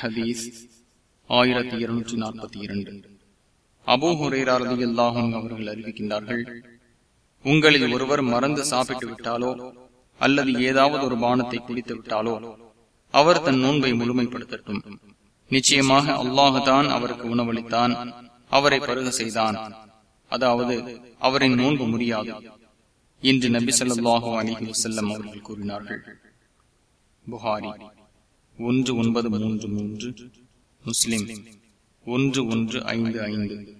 ஹதீஸ் ஆயிரத்தி இருநூற்றி நாற்பத்தி இரண்டு. அபூ ஹுரேராரதி அல்லாஹும் அவர்கள் அறிவிக்கின்றார்கள் உங்களில் ஒருவர் மறந்து சாப்பிட்டு விட்டாலோ அல்லது ஏதாவது ஒரு பானத்தை குடித்து விட்டாலோ அவர் தன் நோன்பை முழுமைப்படுத்தட்டும். நிச்சயமாக அல்லாஹுதான் அவருக்கு உணவளித்தான் அவரை பருக செய்தான். அதாவது அவரின் நோன்பு முடியாது என்று நபி சொல்லாஹு அலிஹி வசல்லம் அவர்கள் கூறினார்கள். புகாரி. ஒன்று ஒன்பது மூன்று மூன்று முஸ்லிம். ஒன்று ஒன்று ஐந்து ஐந்து.